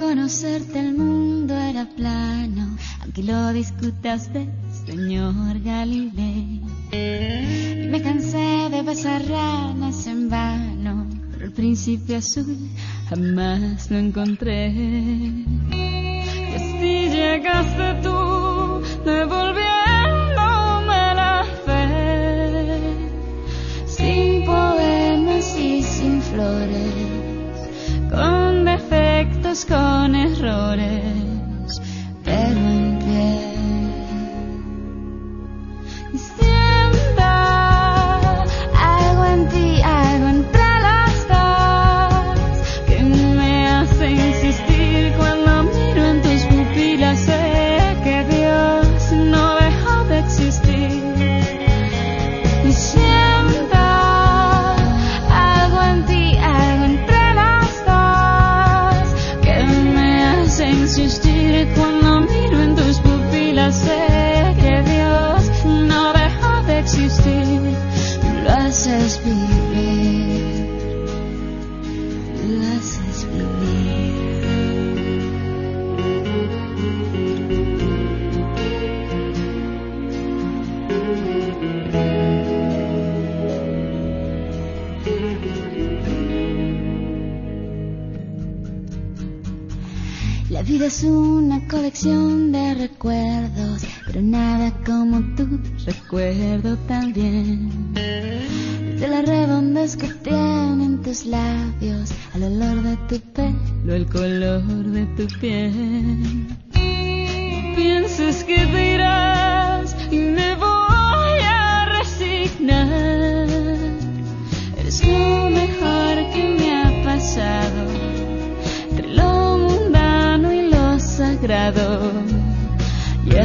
conocerte el mundo era plano, aunque lo discutaste, señor Galileo. Me cansé de besar ranas en vano, pero el príncipe azul jamás lo encontré. Y así llegaste tú, devolviéndome con errores, This is leave. La vida es una colección de recuerdos, pero nada como tú recuerdo tan bien. De la redondez que tienen tus labios, al olor de tu pelo, el color de tu piel. No pienses que te irás lado. Y